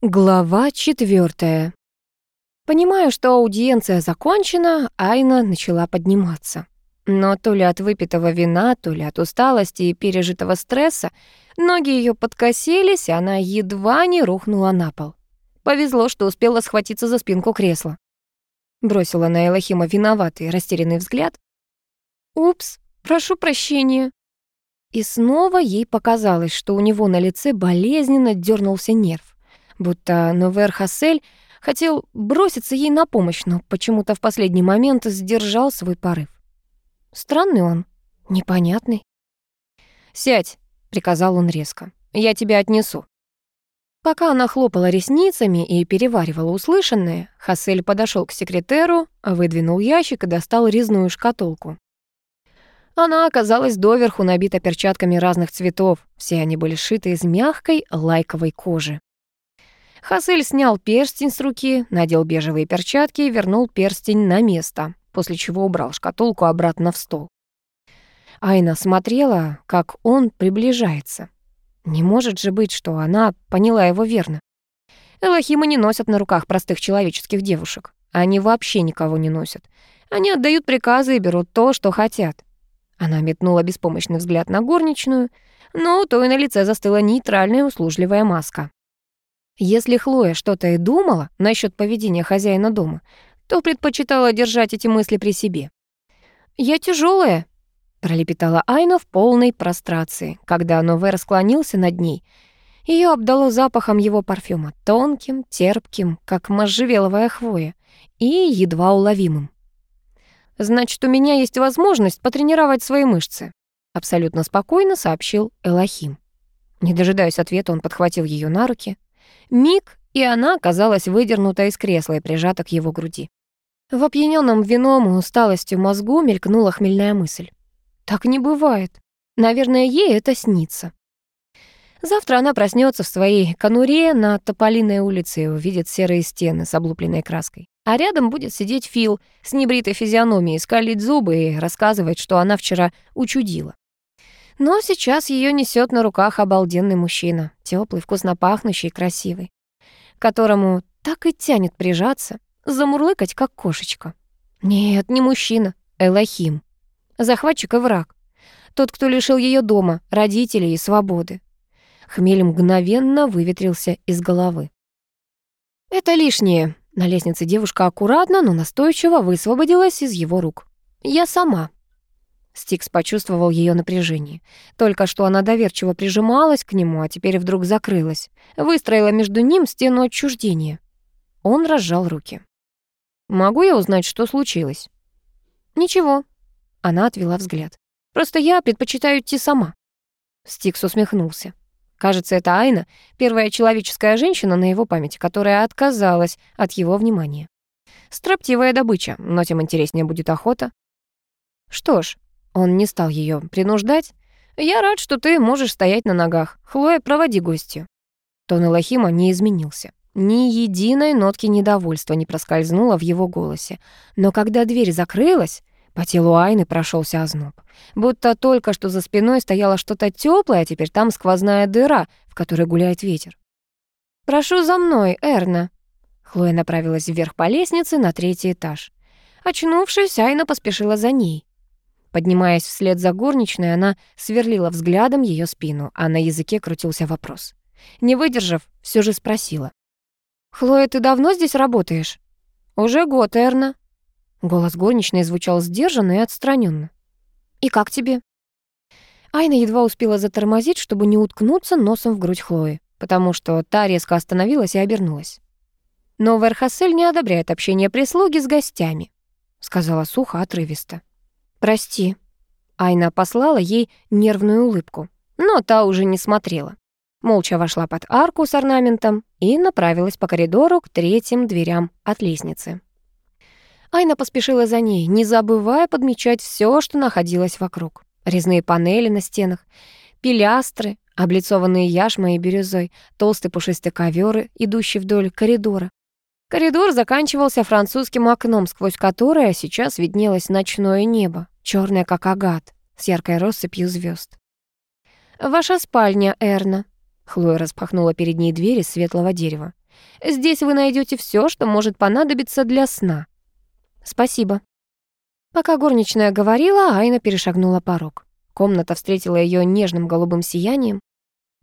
Глава четвертая. Понимая, что аудиенция закончена, Айна начала подниматься. Но то ли от выпитого вина, то ли от усталости и пережитого стресса, ноги ее подкосились, и она едва не рухнула на пол. Повезло, что успела схватиться за спинку кресла. Бросила на Элохима виноватый, растерянный взгляд. «Упс, прошу прощения». И снова ей показалось, что у него на лице болезненно дернулся нерв будто Новер Хассель хотел броситься ей на помощь, но почему-то в последний момент сдержал свой порыв. Странный он, непонятный. «Сядь», — приказал он резко, — «я тебя отнесу». Пока она хлопала ресницами и переваривала услышанное, Хассель подошел к секретеру, выдвинул ящик и достал резную шкатулку. Она оказалась доверху набита перчатками разных цветов. Все они были сшиты из мягкой лайковой кожи. Хасель снял перстень с руки, надел бежевые перчатки и вернул перстень на место, после чего убрал шкатулку обратно в стол. Айна смотрела, как он приближается. Не может же быть, что она поняла его верно. Элохимы не носят на руках простых человеческих девушек. Они вообще никого не носят. Они отдают приказы и берут то, что хотят. Она метнула беспомощный взгляд на горничную, но у той на лице застыла нейтральная услужливая маска. Если Хлоя что-то и думала насчет поведения хозяина дома, то предпочитала держать эти мысли при себе. «Я тяжелая, пролепетала Айна в полной прострации, когда Новер склонился над ней. Ее обдало запахом его парфюма, тонким, терпким, как можжевеловая хвоя, и едва уловимым. «Значит, у меня есть возможность потренировать свои мышцы», абсолютно спокойно сообщил Элохим. Не дожидаясь ответа, он подхватил ее на руки. Миг, и она оказалась выдернута из кресла и прижата к его груди. В опьянённом вином и усталостью мозгу мелькнула хмельная мысль. Так не бывает. Наверное, ей это снится. Завтра она проснется в своей конуре на Тополиной улице и увидит серые стены с облупленной краской. А рядом будет сидеть Фил с небритой физиономией, скалить зубы и рассказывать, что она вчера учудила. Но сейчас ее несет на руках обалденный мужчина, теплый, вкусно пахнущий, красивый, которому так и тянет прижаться, замурлыкать, как кошечка. Нет, не мужчина, Элохим. Захватчик и враг. Тот, кто лишил ее дома, родителей и свободы. Хмель мгновенно выветрился из головы. «Это лишнее». На лестнице девушка аккуратно, но настойчиво высвободилась из его рук. «Я сама». Стикс почувствовал ее напряжение. Только что она доверчиво прижималась к нему, а теперь вдруг закрылась. Выстроила между ним стену отчуждения. Он разжал руки. «Могу я узнать, что случилось?» «Ничего». Она отвела взгляд. «Просто я предпочитаю идти сама». Стикс усмехнулся. Кажется, это Айна, первая человеческая женщина на его памяти, которая отказалась от его внимания. Строптивая добыча, но тем интереснее будет охота. Что ж, он не стал ее принуждать. «Я рад, что ты можешь стоять на ногах. Хлоя, проводи гостью». Тон Элохима не изменился. Ни единой нотки недовольства не проскользнуло в его голосе. Но когда дверь закрылась, по телу Айны прошелся озноб. Будто только что за спиной стояло что-то теплое, а теперь там сквозная дыра, в которой гуляет ветер. «Прошу за мной, Эрна». Хлоя направилась вверх по лестнице на третий этаж. Очнувшись, Айна поспешила за ней. Поднимаясь вслед за горничной, она сверлила взглядом ее спину, а на языке крутился вопрос. Не выдержав, все же спросила. «Хлоя, ты давно здесь работаешь?» «Уже год, Эрна». Голос горничной звучал сдержанно и отстраненно. «И как тебе?» Айна едва успела затормозить, чтобы не уткнуться носом в грудь Хлои, потому что та резко остановилась и обернулась. «Но Верхасель не одобряет общение прислуги с гостями», сказала сухо отрывисто. «Прости». Айна послала ей нервную улыбку, но та уже не смотрела. Молча вошла под арку с орнаментом и направилась по коридору к третьим дверям от лестницы. Айна поспешила за ней, не забывая подмечать все, что находилось вокруг. Резные панели на стенах, пилястры, облицованные яшмой и бирюзой, толстый пушистый ковер, идущий вдоль коридора. Коридор заканчивался французским окном, сквозь которое сейчас виднелось ночное небо, черное как агат, с яркой россыпью звезд. «Ваша спальня, Эрна», — Хлоя распахнула перед ней двери светлого дерева. Здесь вы найдете все, что может понадобиться для сна. Спасибо. Пока горничная говорила, Айна перешагнула порог. Комната встретила ее нежным голубым сиянием.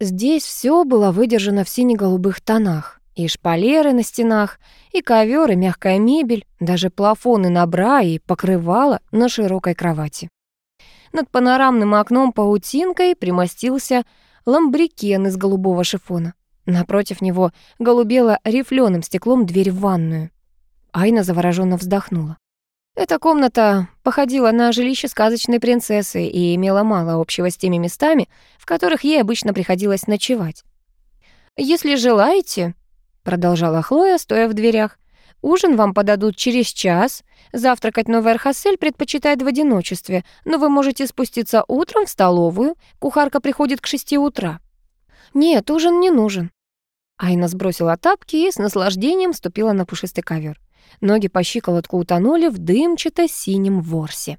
Здесь все было выдержано в сине-голубых тонах. И шпалеры на стенах, и ковер, и мягкая мебель, даже плафоны на бра и покрывало на широкой кровати. Над панорамным окном паутинкой примостился ламбрикен из голубого шифона. Напротив него голубела рифленым стеклом дверь в ванную. Айна завороженно вздохнула. Эта комната походила на жилище сказочной принцессы и имела мало общего с теми местами, в которых ей обычно приходилось ночевать. «Если желаете», — продолжала Хлоя, стоя в дверях, Ужин вам подадут через час. Завтракать новый Архасель предпочитает в одиночестве, но вы можете спуститься утром в столовую. Кухарка приходит к шести утра. Нет, ужин не нужен. Айна сбросила тапки и с наслаждением ступила на пушистый ковер. Ноги по щиколотку утонули в дымчато-синем ворсе.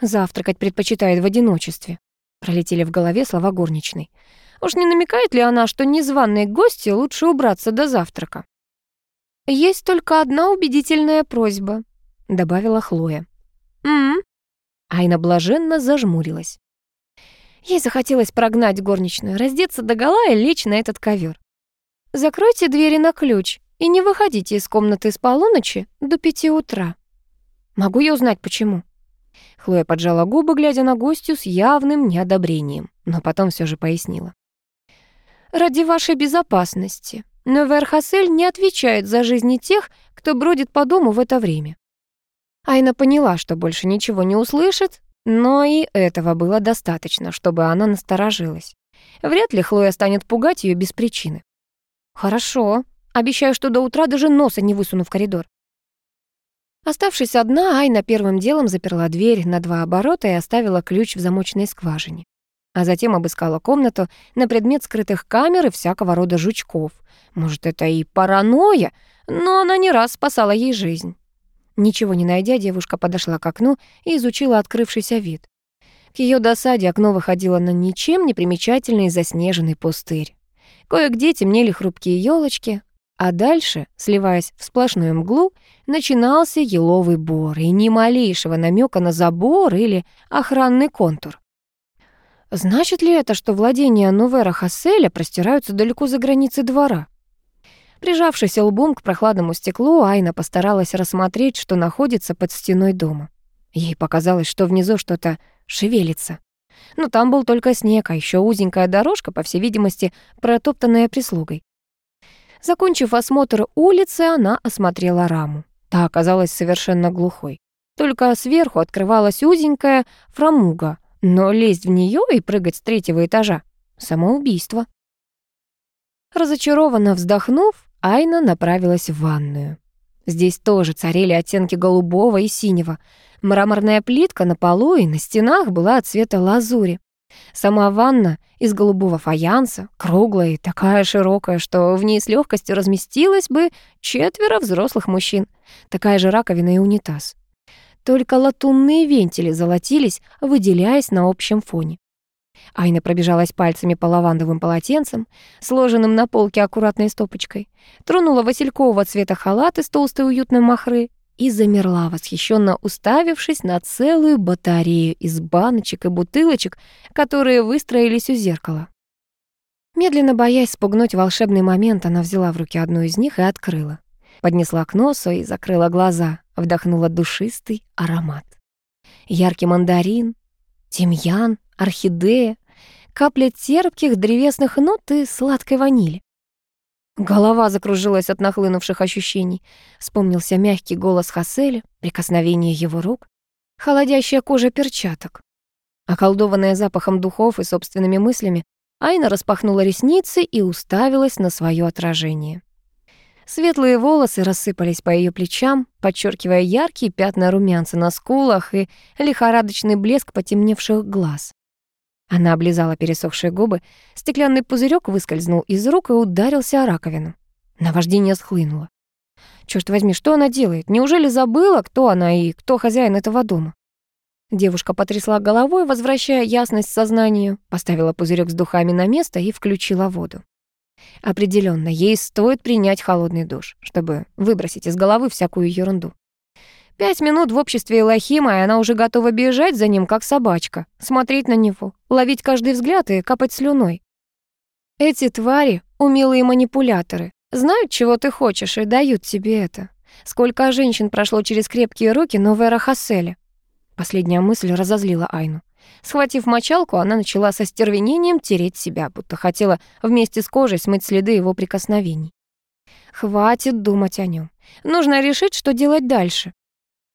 «Завтракать предпочитает в одиночестве», — пролетели в голове слова горничной. «Уж не намекает ли она, что незваные гости лучше убраться до завтрака?» «Есть только одна убедительная просьба», — добавила Хлоя. «М-м». Айна блаженно зажмурилась. Ей захотелось прогнать горничную, раздеться догола и лечь на этот ковер. «Закройте двери на ключ и не выходите из комнаты с полуночи до пяти утра». «Могу я узнать, почему?» Хлоя поджала губы, глядя на гостью с явным неодобрением, но потом все же пояснила. «Ради вашей безопасности. Но Верхасель не отвечает за жизни тех, кто бродит по дому в это время. Айна поняла, что больше ничего не услышит, но и этого было достаточно, чтобы она насторожилась. Вряд ли Хлоя станет пугать ее без причины. «Хорошо. Обещаю, что до утра даже носа не высуну в коридор». Оставшись одна, Айна первым делом заперла дверь на два оборота и оставила ключ в замочной скважине а затем обыскала комнату на предмет скрытых камер и всякого рода жучков. Может, это и паранойя, но она не раз спасала ей жизнь. Ничего не найдя, девушка подошла к окну и изучила открывшийся вид. К ее досаде окно выходило на ничем не примечательный заснеженный пустырь. Кое-где темнели хрупкие елочки, а дальше, сливаясь в сплошную мглу, начинался еловый бор и ни малейшего намека на забор или охранный контур. Значит ли это, что владения Нувера Хасселя простираются далеко за границы двора? Прижавшись лбом к прохладному стеклу, Айна постаралась рассмотреть, что находится под стеной дома. Ей показалось, что внизу что-то шевелится. Но там был только снег, а еще узенькая дорожка, по всей видимости, протоптанная прислугой. Закончив осмотр улицы, она осмотрела раму. Та оказалась совершенно глухой. Только сверху открывалась узенькая фрамуга — но лезть в нее и прыгать с третьего этажа — самоубийство. Разочарованно вздохнув, Айна направилась в ванную. Здесь тоже царили оттенки голубого и синего. Мраморная плитка на полу и на стенах была цвета лазури. Сама ванна из голубого фаянса, круглая и такая широкая, что в ней с легкостью разместилось бы четверо взрослых мужчин. Такая же раковина и унитаз. Только латунные вентили золотились, выделяясь на общем фоне. Айна пробежалась пальцами по лавандовым полотенцам, сложенным на полке аккуратной стопочкой, тронула василькового цвета халат из толстой уютной махры и замерла, восхищенно уставившись на целую батарею из баночек и бутылочек, которые выстроились у зеркала. Медленно боясь спугнуть волшебный момент, она взяла в руки одну из них и открыла. Поднесла к носу и закрыла глаза, вдохнула душистый аромат. Яркий мандарин, тимьян, орхидея, капля терпких древесных нот и сладкой ванили. Голова закружилась от нахлынувших ощущений. Вспомнился мягкий голос Хаселя, прикосновение его рук, холодящая кожа перчаток. Околдованная запахом духов и собственными мыслями, Айна распахнула ресницы и уставилась на свое отражение. Светлые волосы рассыпались по ее плечам, подчеркивая яркие пятна румянца на скулах и лихорадочный блеск потемневших глаз. Она облизала пересохшие губы, стеклянный пузырек выскользнул из рук и ударился о раковину. Наваждение схлынуло. Черт возьми, что она делает? Неужели забыла, кто она и кто хозяин этого дома? Девушка потрясла головой, возвращая ясность сознанию, поставила пузырек с духами на место и включила воду. Определенно, ей стоит принять холодный душ, чтобы выбросить из головы всякую ерунду. Пять минут в обществе Элохима, и она уже готова бежать за ним, как собачка, смотреть на него, ловить каждый взгляд и капать слюной. Эти твари — умелые манипуляторы, знают, чего ты хочешь, и дают тебе это. Сколько женщин прошло через крепкие руки новой Рахасели. Последняя мысль разозлила Айну. Схватив мочалку, она начала со стервенением тереть себя, будто хотела вместе с кожей смыть следы его прикосновений. Хватит думать о нем. Нужно решить, что делать дальше.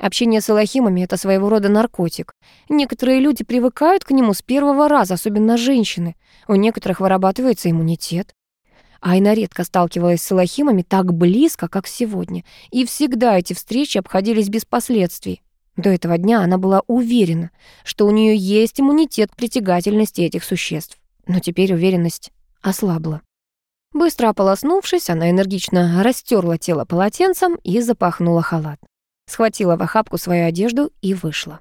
Общение с элохимами — это своего рода наркотик. Некоторые люди привыкают к нему с первого раза, особенно женщины. У некоторых вырабатывается иммунитет. Айна редко сталкивалась с элохимами так близко, как сегодня, и всегда эти встречи обходились без последствий. До этого дня она была уверена, что у нее есть иммунитет к притягательности этих существ. Но теперь уверенность ослабла. Быстро ополоснувшись, она энергично растерла тело полотенцем и запахнула халат схватила в охапку свою одежду и вышла.